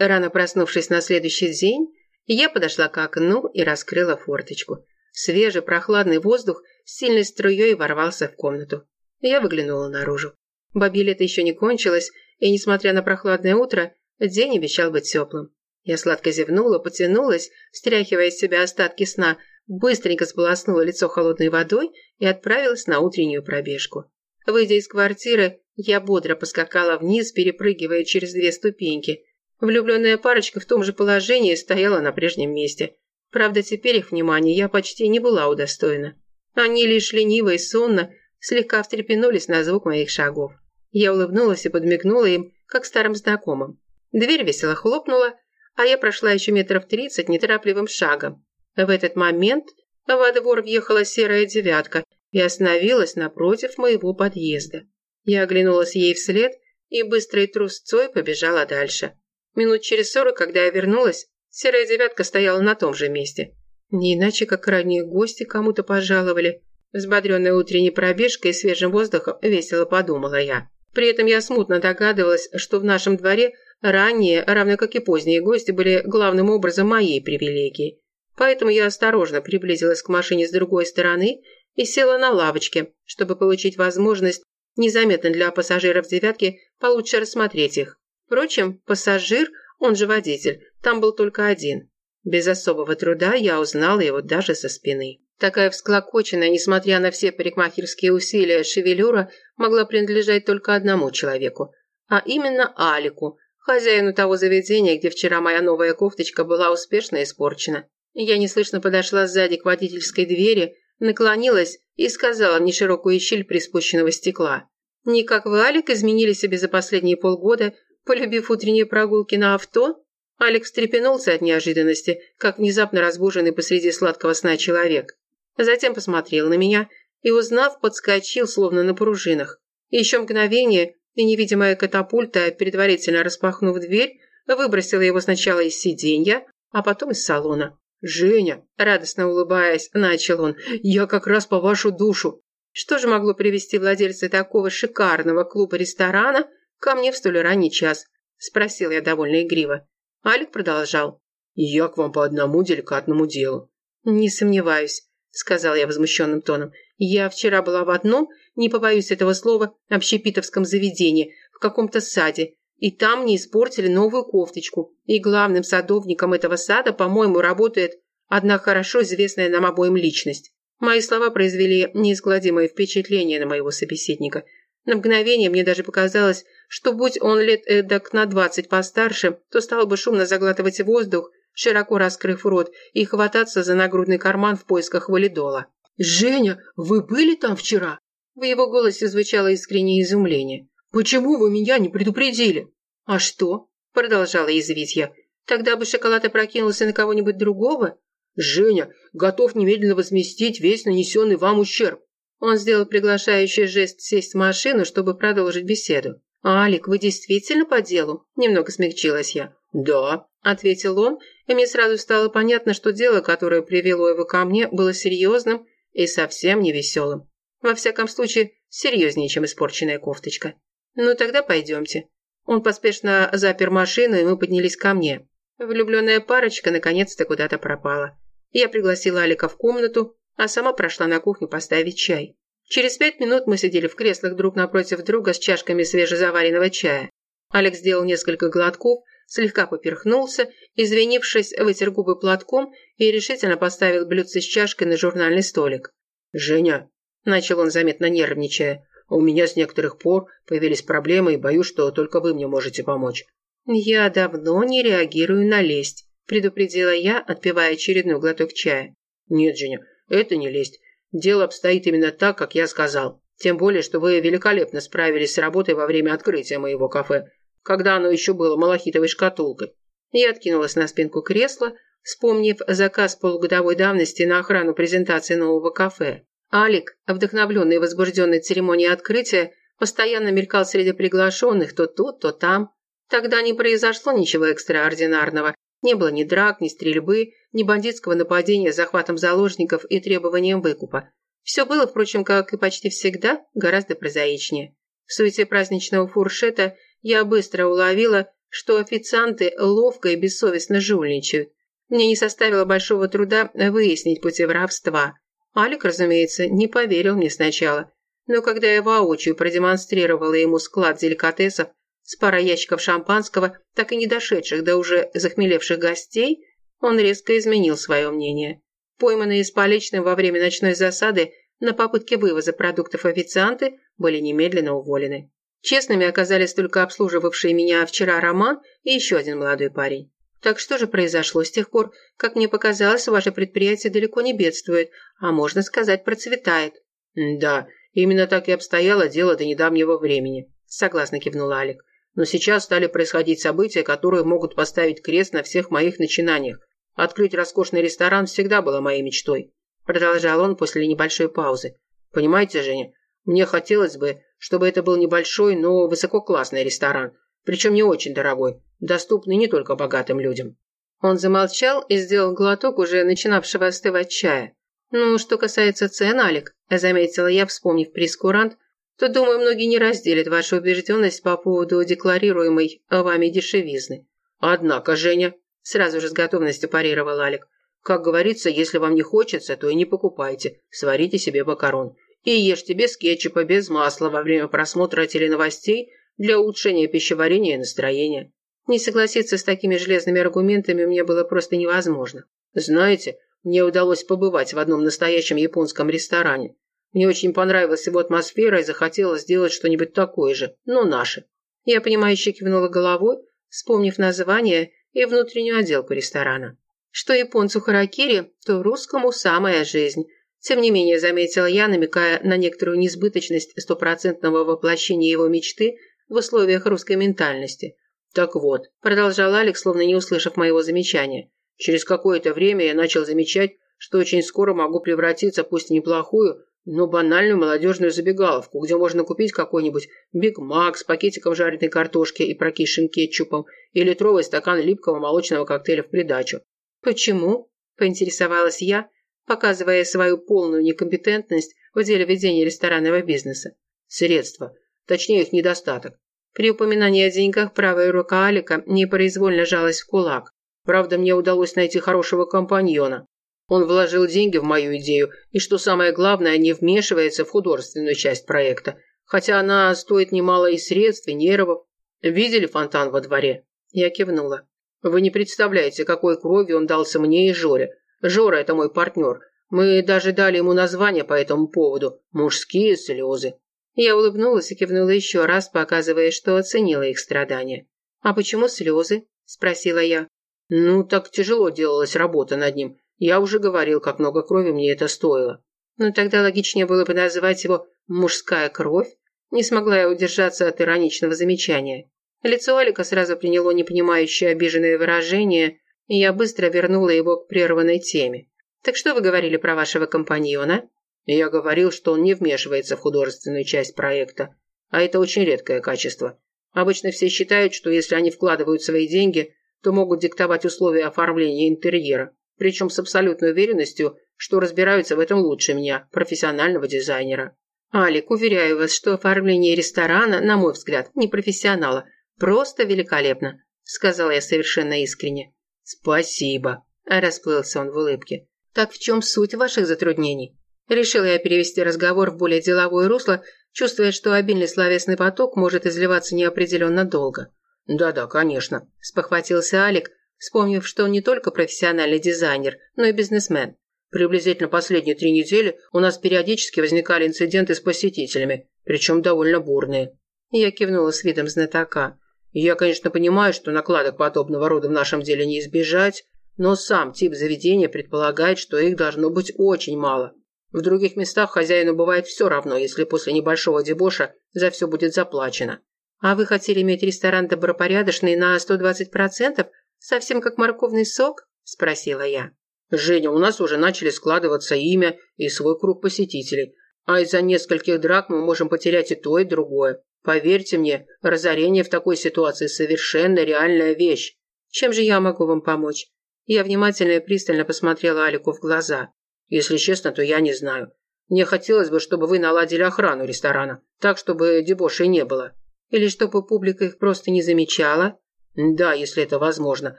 Рано проснувшись на следующий день, я подошла к окну и раскрыла форточку. Свежий прохладный воздух сильной струей ворвался в комнату. Я выглянула наружу. Бабье лето еще не кончилось, и, несмотря на прохладное утро, день обещал быть теплым. Я сладко зевнула, потянулась, стряхивая из себя остатки сна, быстренько сполоснула лицо холодной водой и отправилась на утреннюю пробежку. Выйдя из квартиры, я бодро поскакала вниз, перепрыгивая через две ступеньки. Влюбленная парочка в том же положении стояла на прежнем месте. Правда, теперь их внимания я почти не была удостоена. Они лишь лениво и сонно слегка встрепенулись на звук моих шагов. Я улыбнулась и подмигнула им, как старым знакомым. Дверь весело хлопнула, а я прошла еще метров тридцать неторопливым шагом. В этот момент во двор въехала серая девятка и остановилась напротив моего подъезда. Я оглянулась ей вслед и быстрой трусцой побежала дальше. Минут через сорок, когда я вернулась, серая девятка стояла на том же месте. Не иначе, как ранние гости кому-то пожаловали. Взбодренная утренней пробежкой и свежим воздухом весело подумала я. При этом я смутно догадывалась, что в нашем дворе ранние, равно как и поздние гости, были главным образом моей привилегией. Поэтому я осторожно приблизилась к машине с другой стороны и села на лавочке, чтобы получить возможность незаметно для пассажиров «девятки» получше рассмотреть их. Впрочем, пассажир, он же водитель, там был только один. Без особого труда я узнала его даже со спины. Такая всклокоченная, несмотря на все парикмахерские усилия, шевелюра могла принадлежать только одному человеку, а именно Алику, хозяину того заведения, где вчера моя новая кофточка была успешно испорчена. Я неслышно подошла сзади к водительской двери, наклонилась и сказала в неширокую щель приспущенного стекла. «Не как вы, Алик, изменили себе за последние полгода, полюбив утренние прогулки на авто?» Алекс встрепенулся от неожиданности, как внезапно разбуженный посреди сладкого сна человек. Затем посмотрел на меня и, узнав, подскочил, словно на пружинах. Еще мгновение, и невидимая катапульта, предварительно распахнув дверь, выбросила его сначала из сиденья, а потом из салона. «Женя!» – радостно улыбаясь, начал он. «Я как раз по вашу душу!» Что же могло привести владельца такого шикарного клуба-ресторана ко мне в столь ранний час? – спросил я довольно игриво. Алик продолжал. «Я к вам по одному деликатному делу». «Не сомневаюсь», – сказал я возмущенным тоном. «Я вчера была в одном, не побоюсь этого слова, общепитовском заведении, в каком-то саде, и там мне испортили новую кофточку. И главным садовником этого сада, по-моему, работает одна хорошо известная нам обоим личность. Мои слова произвели неизгладимое впечатление на моего собеседника. На мгновение мне даже показалось, что будь он лет эдак на двадцать постарше, то стал бы шумно заглатывать воздух, широко раскрыв рот, и хвататься за нагрудный карман в поисках валидола. «Женя, вы были там вчера?» В его голосе звучало искреннее изумление. «Почему вы меня не предупредили?» «А что?» – продолжала язвить я. «Тогда бы шоколад опрокинулся на кого-нибудь другого?» «Женя, готов немедленно возместить весь нанесенный вам ущерб». Он сделал приглашающий жест сесть в машину, чтобы продолжить беседу. «Алик, вы действительно по делу?» – немного смягчилась я. «Да», – ответил он, и мне сразу стало понятно, что дело, которое привело его ко мне, было серьезным и совсем не веселым. Во всяком случае, серьезнее, чем испорченная кофточка. «Ну тогда пойдемте». Он поспешно запер машину, и мы поднялись ко мне. Влюбленная парочка наконец-то куда-то пропала. Я пригласила Алика в комнату, а сама прошла на кухню поставить чай. Через пять минут мы сидели в креслах друг напротив друга с чашками свежезаваренного чая. Алекс сделал несколько глотков, слегка поперхнулся, извинившись, вытер губы платком и решительно поставил блюдце с чашкой на журнальный столик. «Женя», – начал он заметно нервничая, – «у меня с некоторых пор появились проблемы и боюсь, что только вы мне можете помочь». «Я давно не реагирую на лесть», – предупредила я, отпивая очередной глоток чая. «Нет, Женя, это не лесть. Дело обстоит именно так, как я сказал. Тем более, что вы великолепно справились с работой во время открытия моего кафе, когда оно еще было малахитовой шкатулкой. Я откинулась на спинку кресла, вспомнив заказ полугодовой давности на охрану презентации нового кафе. Алик, вдохновленный и возбужденной церемонией открытия, постоянно мелькал среди приглашенных то тут, то там. Тогда не произошло ничего экстраординарного. Не было ни драк, ни стрельбы, ни бандитского нападения с захватом заложников и требованием выкупа. Все было, впрочем, как и почти всегда, гораздо прозаичнее. В суете праздничного фуршета я быстро уловила, что официанты ловко и бессовестно жульничают. Мне не составило большого труда выяснить пути воровства. Алик, разумеется, не поверил мне сначала. Но когда я воочию продемонстрировала ему склад деликатесов с парой ящиков шампанского, так и не дошедших до уже захмелевших гостей, он резко изменил свое мнение. Пойманные с поличным во время ночной засады на попытке вывоза продуктов официанты были немедленно уволены. Честными оказались только обслуживавшие меня вчера Роман и еще один молодой парень. Так что же произошло с тех пор? Как мне показалось, ваше предприятие далеко не бедствует, а можно сказать, процветает. Да, именно так и обстояло дело до недавнего времени, согласно кивнул Алик. Но сейчас стали происходить события, которые могут поставить крест на всех моих начинаниях. Открыть роскошный ресторан всегда было моей мечтой. Продолжал он после небольшой паузы. Понимаете, Женя, мне хотелось бы, чтобы это был небольшой, но высококлассный ресторан. Причем не очень дорогой, доступный не только богатым людям. Он замолчал и сделал глоток уже начинавшего остывать чая. «Ну, что касается цен, Алик», – заметила я, вспомнив прескурант, то, думаю, многие не разделят вашу убежденность по поводу декларируемой вами дешевизны. Однако, Женя, сразу же с готовностью парировал Алик, как говорится, если вам не хочется, то и не покупайте, сварите себе макарон. И ешьте без кетчупа, без масла во время просмотра теленовостей для улучшения пищеварения и настроения. Не согласиться с такими железными аргументами мне было просто невозможно. Знаете, мне удалось побывать в одном настоящем японском ресторане. Мне очень понравилась его атмосфера и захотелось сделать что-нибудь такое же, но наше. Я, понимающе кивнула головой, вспомнив название и внутреннюю отделку ресторана. Что японцу харакири, то русскому самая жизнь. Тем не менее, заметила я, намекая на некоторую несбыточность стопроцентного воплощения его мечты в условиях русской ментальности. «Так вот», – продолжал Алекс, словно не услышав моего замечания, «через какое-то время я начал замечать, что очень скоро могу превратиться, пусть в неплохую, но банальную молодежную забегаловку, где можно купить какой-нибудь Биг Мак с пакетиком жареной картошки и прокисшим кетчупом и литровый стакан липкого молочного коктейля в придачу. «Почему?» – поинтересовалась я, показывая свою полную некомпетентность в деле ведения ресторанного бизнеса. Средства. Точнее, их недостаток. При упоминании о деньгах правая рука Алика непроизвольно жалась в кулак. Правда, мне удалось найти хорошего компаньона. Он вложил деньги в мою идею и, что самое главное, не вмешивается в художественную часть проекта, хотя она стоит немало и средств, и нервов. Видели фонтан во дворе? Я кивнула. Вы не представляете, какой кровью он дался мне и Жоре. Жора – это мой партнер. Мы даже дали ему название по этому поводу – «Мужские слезы». Я улыбнулась и кивнула еще раз, показывая, что оценила их страдания. «А почему слезы?» – спросила я. «Ну, так тяжело делалась работа над ним. Я уже говорил, как много крови мне это стоило. Ну тогда логичнее было бы назвать его «мужская кровь». Не смогла я удержаться от ироничного замечания. Лицо Алика сразу приняло непонимающее обиженное выражение, и я быстро вернула его к прерванной теме. «Так что вы говорили про вашего компаньона?» «Я говорил, что он не вмешивается в художественную часть проекта, а это очень редкое качество. Обычно все считают, что если они вкладывают свои деньги, то могут диктовать условия оформления интерьера причем с абсолютной уверенностью, что разбираются в этом лучше меня, профессионального дизайнера. Алик, уверяю вас, что оформление ресторана, на мой взгляд, не профессионала, просто великолепно, сказала я совершенно искренне. Спасибо, расплылся он в улыбке. Так в чем суть ваших затруднений? Решила я перевести разговор в более деловое русло, чувствуя, что обильный словесный поток может изливаться неопределенно долго. «Да-да, конечно», – спохватился Алик, вспомнив, что он не только профессиональный дизайнер, но и бизнесмен. Приблизительно последние три недели у нас периодически возникали инциденты с посетителями, причем довольно бурные. Я кивнула с видом знатока. Я, конечно, понимаю, что накладок подобного рода в нашем деле не избежать, но сам тип заведения предполагает, что их должно быть очень мало. В других местах хозяину бывает все равно, если после небольшого дебоша за все будет заплачено. А вы хотели иметь ресторан добропорядочный на 120%, «Совсем как морковный сок?» – спросила я. «Женя, у нас уже начали складываться имя и свой круг посетителей, а из-за нескольких драк мы можем потерять и то, и другое. Поверьте мне, разорение в такой ситуации совершенно реальная вещь. Чем же я могу вам помочь?» Я внимательно и пристально посмотрела Алику в глаза. «Если честно, то я не знаю. Мне хотелось бы, чтобы вы наладили охрану ресторана, так, чтобы дебошей не было». «Или чтобы публика их просто не замечала?» Да, если это возможно.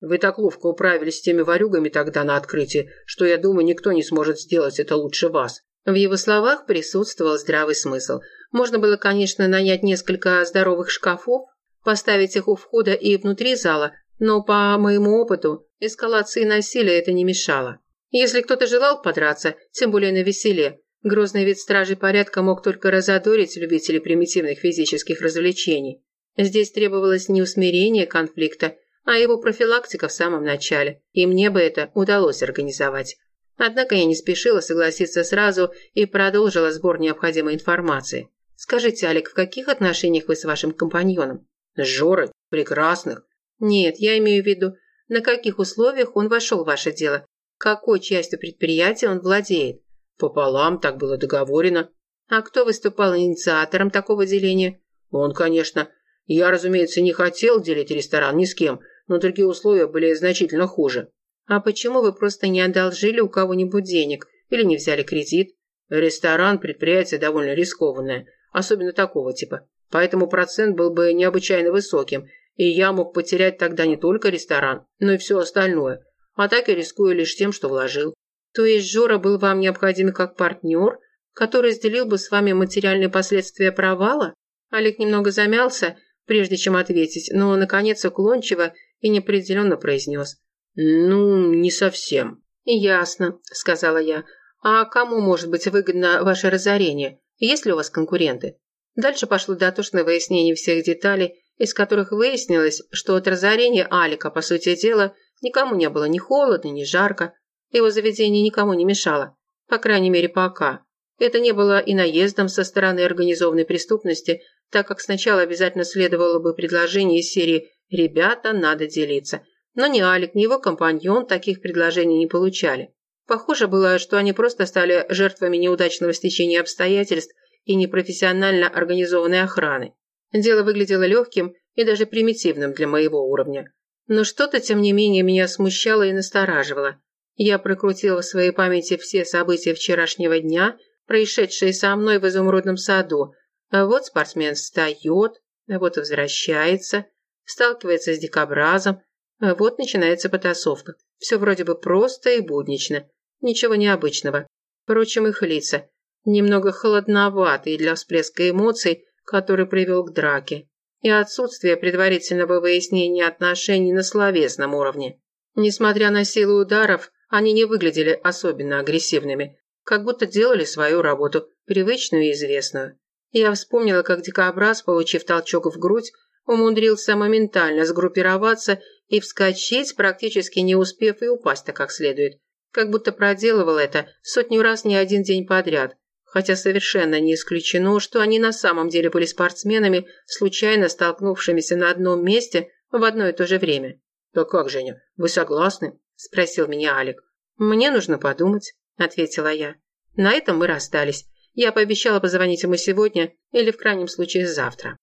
Вы так ловко управились с теми ворюгами тогда на открытии, что, я думаю, никто не сможет сделать это лучше вас». В его словах присутствовал здравый смысл. Можно было, конечно, нанять несколько здоровых шкафов, поставить их у входа и внутри зала, но по моему опыту эскалации насилия это не мешало. Если кто-то желал подраться, тем более на веселе, грозный вид стражи порядка мог только разодорить любителей примитивных физических развлечений. Здесь требовалось не усмирение конфликта, а его профилактика в самом начале, и мне бы это удалось организовать. Однако я не спешила согласиться сразу и продолжила сбор необходимой информации. «Скажите, Алик, в каких отношениях вы с вашим компаньоном?» «С Жорой? Прекрасных». «Нет, я имею в виду, на каких условиях он вошел в ваше дело? Какой частью предприятия он владеет?» «Пополам, так было договорено». «А кто выступал инициатором такого деления?» «Он, конечно. Я, разумеется, не хотел делить ресторан ни с кем, но другие условия были значительно хуже. «А почему вы просто не одолжили у кого-нибудь денег или не взяли кредит?» «Ресторан – предприятие довольно рискованное, особенно такого типа. Поэтому процент был бы необычайно высоким, и я мог потерять тогда не только ресторан, но и все остальное. А так я рискую лишь тем, что вложил». «То есть Жора был вам необходим как партнер, который разделил бы с вами материальные последствия провала?» Олег немного замялся, прежде чем ответить, но, наконец, уклончиво и неопределенно произнес. «Ну, не совсем». «Ясно», – сказала я. «А кому может быть выгодно ваше разорение? Есть ли у вас конкуренты?» Дальше пошло дотошное выяснение всех деталей, из которых выяснилось, что от разорения Алика, по сути дела, никому не было ни холодно, ни жарко. Его заведение никому не мешало. По крайней мере, пока. Это не было и наездом со стороны организованной преступности, так как сначала обязательно следовало бы предложение из серии «Ребята, надо делиться», но ни Алик, ни его компаньон таких предложений не получали. Похоже было, что они просто стали жертвами неудачного стечения обстоятельств и непрофессионально организованной охраны. Дело выглядело легким и даже примитивным для моего уровня. Но что-то, тем не менее, меня смущало и настораживало. Я прокрутила в своей памяти все события вчерашнего дня, происшедшие со мной в изумрудном саду. Вот спортсмен встает, вот возвращается, сталкивается с дикобразом, а вот начинается потасовка. Все вроде бы просто и буднично. Ничего необычного. Впрочем, их лица. Немного холодноватые для всплеска эмоций, который привел к драке. И отсутствие предварительного выяснения отношений на словесном уровне. Несмотря на силу ударов, они не выглядели особенно агрессивными. Как будто делали свою работу, привычную и известную. Я вспомнила, как дикобраз, получив толчок в грудь, умудрился моментально сгруппироваться и вскочить, практически не успев и упасть-то как следует. Как будто проделывал это сотню раз не один день подряд. Хотя совершенно не исключено, что они на самом деле были спортсменами, случайно столкнувшимися на одном месте в одно и то же время. «Да как, Женя, вы согласны?» – спросил меня Алик. «Мне нужно подумать», – ответила я. На этом мы расстались. Я пообещала позвонить ему сегодня или в крайнем случае завтра.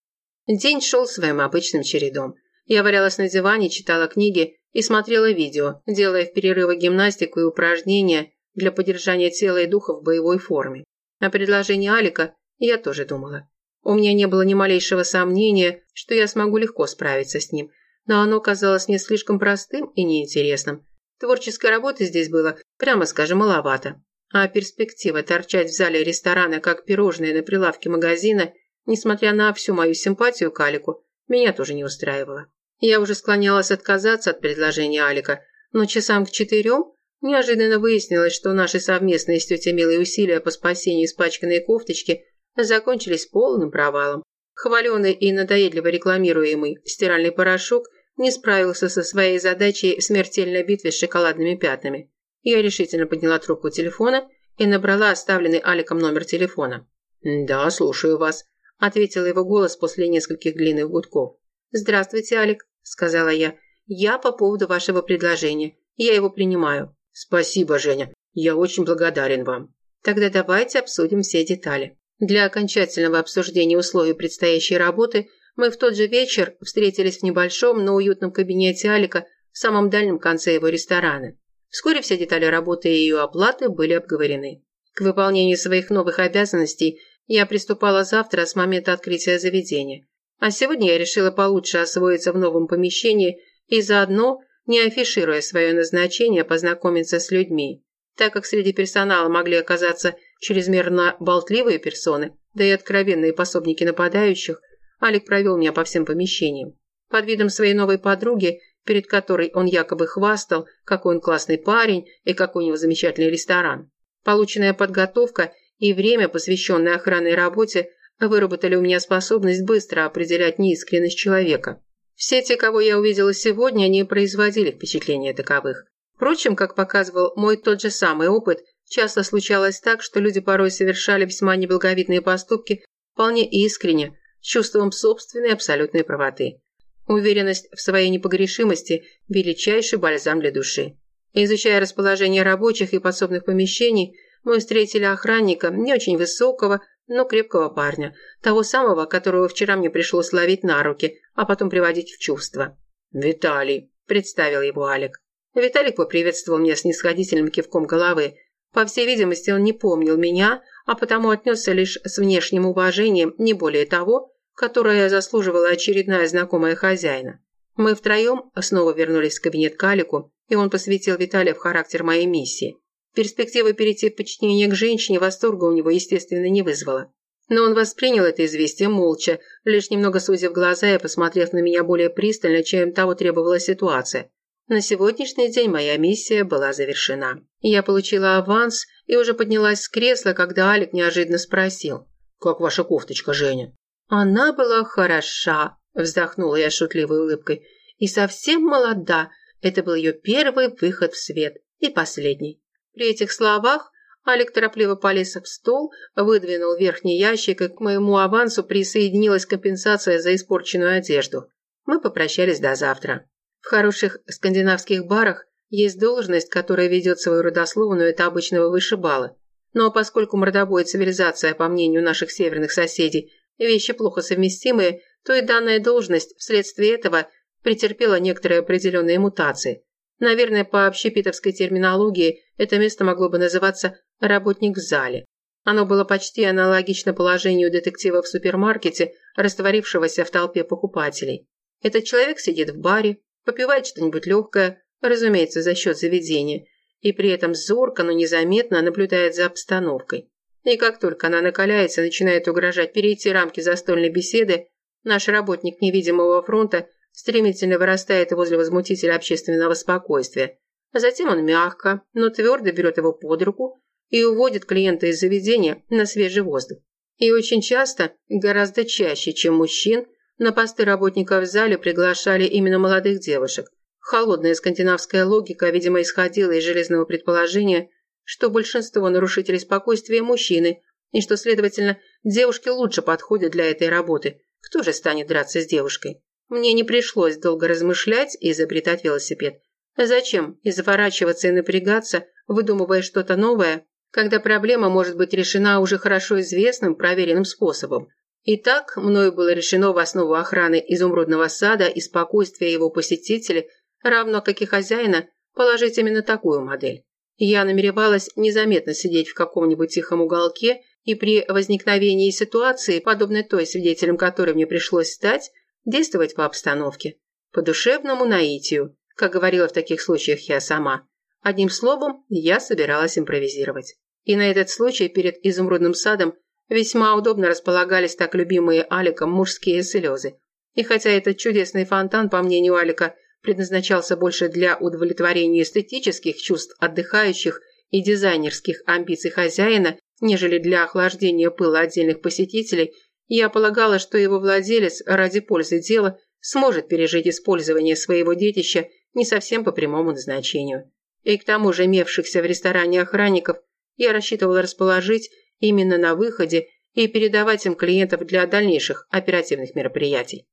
День шел своим обычным чередом. Я валялась на диване, читала книги и смотрела видео, делая в перерывах гимнастику и упражнения для поддержания тела и духа в боевой форме. О предложении Алика я тоже думала. У меня не было ни малейшего сомнения, что я смогу легко справиться с ним, но оно казалось не слишком простым и неинтересным. Творческой работы здесь было, прямо скажем, маловато. А перспектива торчать в зале ресторана, как пирожные на прилавке магазина, несмотря на всю мою симпатию к Алику, меня тоже не устраивало. Я уже склонялась отказаться от предложения Алика, но часам к четырем неожиданно выяснилось, что наши совместные с тетей Милой усилия по спасению испачканной кофточки закончились полным провалом. Хваленый и надоедливо рекламируемый стиральный порошок не справился со своей задачей в смертельной битве с шоколадными пятнами. Я решительно подняла трубку телефона и набрала оставленный Аликом номер телефона. «Да, слушаю вас», – ответил его голос после нескольких длинных гудков. «Здравствуйте, Алик», – сказала я. «Я по поводу вашего предложения. Я его принимаю». «Спасибо, Женя. Я очень благодарен вам». «Тогда давайте обсудим все детали». Для окончательного обсуждения условий предстоящей работы мы в тот же вечер встретились в небольшом, но уютном кабинете Алика в самом дальнем конце его ресторана. Вскоре все детали работы и ее оплаты были обговорены. К выполнению своих новых обязанностей я приступала завтра с момента открытия заведения. А сегодня я решила получше освоиться в новом помещении и заодно, не афишируя свое назначение, познакомиться с людьми. Так как среди персонала могли оказаться чрезмерно болтливые персоны, да и откровенные пособники нападающих, Алик провел меня по всем помещениям. Под видом своей новой подруги, перед которой он якобы хвастал, какой он классный парень и какой у него замечательный ресторан. Полученная подготовка и время, посвященное охранной работе, выработали у меня способность быстро определять неискренность человека. Все те, кого я увидела сегодня, не производили впечатления таковых. Впрочем, как показывал мой тот же самый опыт, часто случалось так, что люди порой совершали весьма неблаговидные поступки вполне искренне, с чувством собственной абсолютной правоты. Уверенность в своей непогрешимости – величайший бальзам для души. Изучая расположение рабочих и подсобных помещений, мы встретили охранника, не очень высокого, но крепкого парня, того самого, которого вчера мне пришлось ловить на руки, а потом приводить в чувство. «Виталий», – представил его Алик. Виталик поприветствовал меня снисходительным кивком головы. По всей видимости, он не помнил меня, а потому отнесся лишь с внешним уважением, не более того, которое заслуживала очередная знакомая хозяина. Мы втроем снова вернулись в кабинет к Алику, и он посвятил Виталия в характер моей миссии. Перспектива перейти в подчинение к женщине восторга у него, естественно, не вызвала. Но он воспринял это известие молча, лишь немного сузив глаза и посмотрев на меня более пристально, чем того требовала ситуация. На сегодняшний день моя миссия была завершена. Я получила аванс и уже поднялась с кресла, когда Алик неожиданно спросил. «Как ваша кофточка, Женя?» «Она была хороша», – вздохнула я шутливой улыбкой. «И совсем молода. Это был ее первый выход в свет. И последний. При этих словах Алик торопливо полез в стол, выдвинул верхний ящик, и к моему авансу присоединилась компенсация за испорченную одежду. Мы попрощались до завтра. В хороших скандинавских барах есть должность, которая ведет свою родословную это обычного вышибала. Но поскольку мордобой и цивилизация, по мнению наших северных соседей, вещи плохо совместимые, то и данная должность вследствие этого претерпела некоторые определенные мутации. Наверное, по общепитовской терминологии это место могло бы называться «работник в зале». Оно было почти аналогично положению детектива в супермаркете, растворившегося в толпе покупателей. Этот человек сидит в баре, попивает что-нибудь легкое, разумеется, за счет заведения, и при этом зорко, но незаметно наблюдает за обстановкой. И как только она накаляется начинает угрожать перейти рамки застольной беседы, наш работник невидимого фронта стремительно вырастает возле возмутителя общественного спокойствия. А затем он мягко, но твердо берет его под руку и уводит клиента из заведения на свежий воздух. И очень часто, гораздо чаще, чем мужчин, на посты работников в зале приглашали именно молодых девушек. Холодная скандинавская логика, видимо, исходила из железного предположения, что большинство нарушителей спокойствия – мужчины, и что, следовательно, девушки лучше подходят для этой работы. Кто же станет драться с девушкой? Мне не пришлось долго размышлять и изобретать велосипед. Зачем изворачиваться и напрягаться, выдумывая что-то новое, когда проблема может быть решена уже хорошо известным, проверенным способом? Итак, мною было решено в основу охраны изумрудного сада и спокойствия его посетителей, равно как и хозяина, положить именно такую модель. Я намеревалась незаметно сидеть в каком-нибудь тихом уголке и при возникновении ситуации, подобной той, свидетелем которой мне пришлось стать, действовать по обстановке, по душевному наитию, как говорила в таких случаях я сама. Одним словом, я собиралась импровизировать. И на этот случай перед изумрудным садом весьма удобно располагались так любимые Аликом мужские слезы. И хотя этот чудесный фонтан, по мнению Алика, предназначался больше для удовлетворения эстетических чувств отдыхающих и дизайнерских амбиций хозяина, нежели для охлаждения пыла отдельных посетителей, я полагала, что его владелец ради пользы дела сможет пережить использование своего детища не совсем по прямому назначению. И к тому же имевшихся в ресторане охранников я рассчитывала расположить именно на выходе и передавать им клиентов для дальнейших оперативных мероприятий.